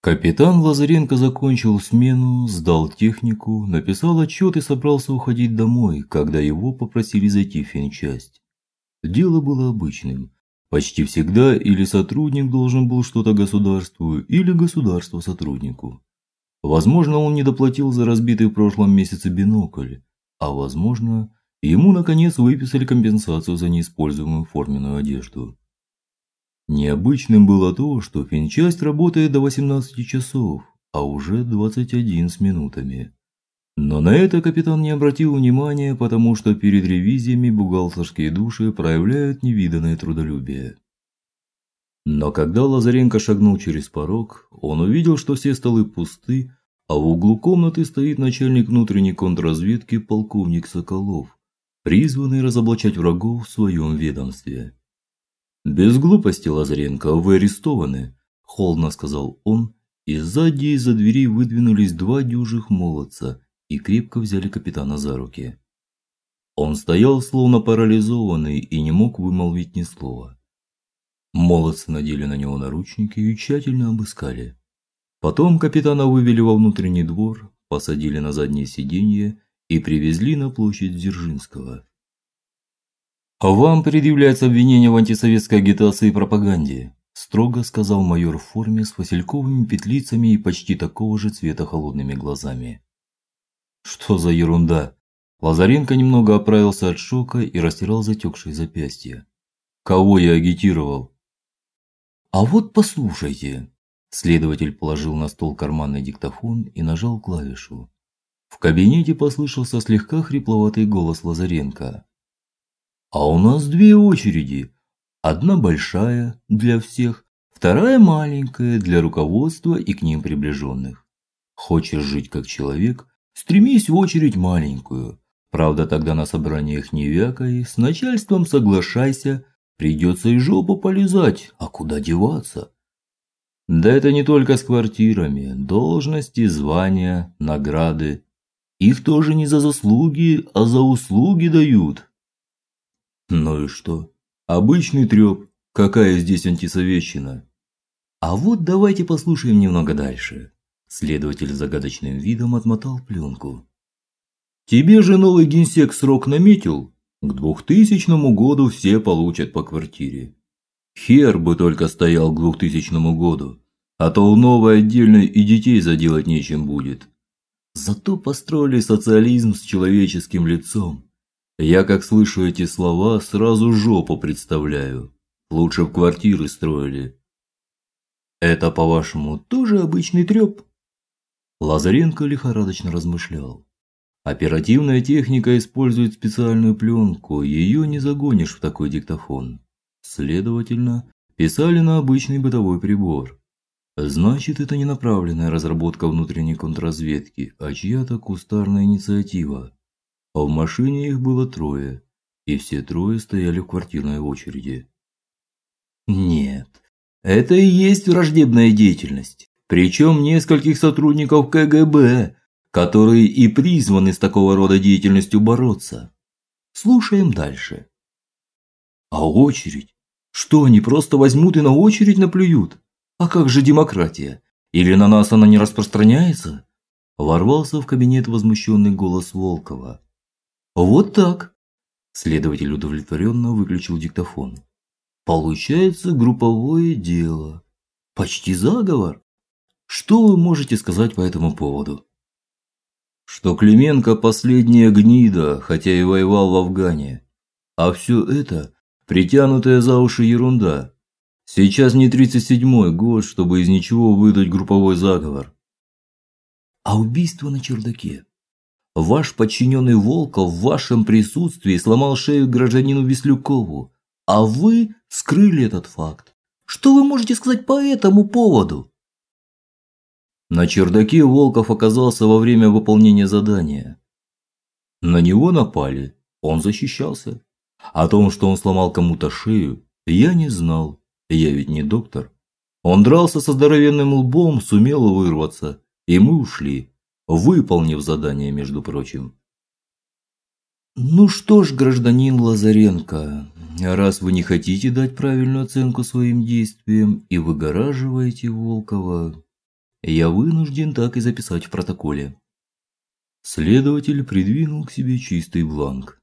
Капитан Лазаренко закончил смену, сдал технику, написал отчет и собрался уходить домой, когда его попросили зайти в финчасть. Дело было обычным. Почти всегда или сотрудник должен был что-то государству, или государство сотруднику. Возможно, он не доплатил за разбитый в прошлом месяце бинокль, а возможно, ему наконец выписали компенсацию за неиспользуемую форменную одежду. Необычным было то, что финчасть работает до 18 часов, а уже 21 с минутами. Но на это капитан не обратил внимания, потому что перед ревизиями бухгалтерские души проявляют невиданное трудолюбие. Но когда Лазаренко шагнул через порог, он увидел, что все столы пусты, а в углу комнаты стоит начальник внутренней контрразведки полковник Соколов, призванный разоблачать врагов в своем ведомстве. Без глупости, Лазаренко, вы арестованы, холодно сказал он, и сзади из-за двери выдвинулись два дюжих молодца и крепко взяли капитана за руки. Он стоял словно парализованный и не мог вымолвить ни слова. Молодцы надели на него наручники и тщательно обыскали. Потом капитана вывели во внутренний двор, посадили на заднее сиденье и привезли на площадь Дзержинского. Вам предъявляется обвинение в антисоветской агитации и пропаганде, строго сказал майор в форме с васильковыми петлицами и почти такого же цвета холодными глазами. Что за ерунда? Лазаренко немного оправился от шока и растирал затекшие запястья. Кого я агитировал? А вот послушайте. Следователь положил на стол карманный диктофон и нажал клавишу. В кабинете послышался слегка хрипловатый голос Лазаренко. А у нас две очереди. Одна большая для всех, вторая маленькая для руководства и к ним приближенных. Хочешь жить как человек, стремись в очередь маленькую. Правда, тогда на собраниях не вякай, с начальством соглашайся, придется и жопу полезать, а куда деваться? Да это не только с квартирами, должности, звания, награды. Их тоже не за заслуги, а за услуги дают. Ну и что? Обычный треп. Какая здесь антисоветчина? А вот давайте послушаем немного дальше. Следователь с загадочным видом отмотал пленку. Тебе же новый генсек срок наметил? К двухтысячному году все получат по квартире. Хер бы только стоял к двухтысячному году, а то у новой отдельной и детей заделать нечем будет. Зато построили социализм с человеческим лицом. Я, как слышу эти слова, сразу жопу представляю. Лучше в квартиры строили. Это, по-вашему, тоже обычный треп? Лазаренко лихорадочно размышлял. Оперативная техника использует специальную пленку, ее не загонишь в такой диктофон. Следовательно, писали на обычный бытовой прибор. Значит, это не направленная разработка внутренней контрразведки, а чья-то кустарная инициатива а в машине их было трое, и все трое стояли в квартирной очереди. Нет, это и есть враждебная деятельность, причем нескольких сотрудников КГБ, которые и призваны с такого рода деятельностью бороться. Слушаем дальше. А очередь? Что они просто возьмут и на очередь наплюют? А как же демократия? Или на нас она не распространяется? Ворвался в кабинет возмущенный голос Волкова. Вот так. Следователь удовлетворенно выключил диктофон. Получается групповое дело. Почти заговор. Что вы можете сказать по этому поводу? Что Клименко последняя гнида, хотя и воевал в Афгане. А все это притянутая за уши ерунда. Сейчас не 37-й год, чтобы из ничего выдать групповой заговор. А убийство на чердаке Ваш подчиненный Волков в вашем присутствии сломал шею гражданину Веслюкову, а вы скрыли этот факт. Что вы можете сказать по этому поводу? На чердаке Волков оказался во время выполнения задания. На него напали, он защищался. О том, что он сломал кому-то шею, я не знал. Я ведь не доктор. Он дрался со здоровенным лбом, сумел вырваться, и мы ушли выполнив задание, между прочим. Ну что ж, гражданин Лазаренко, раз вы не хотите дать правильную оценку своим действиям и выгораживаете Волкова, Я вынужден так и записать в протоколе. Следователь придвинул к себе чистый бланк.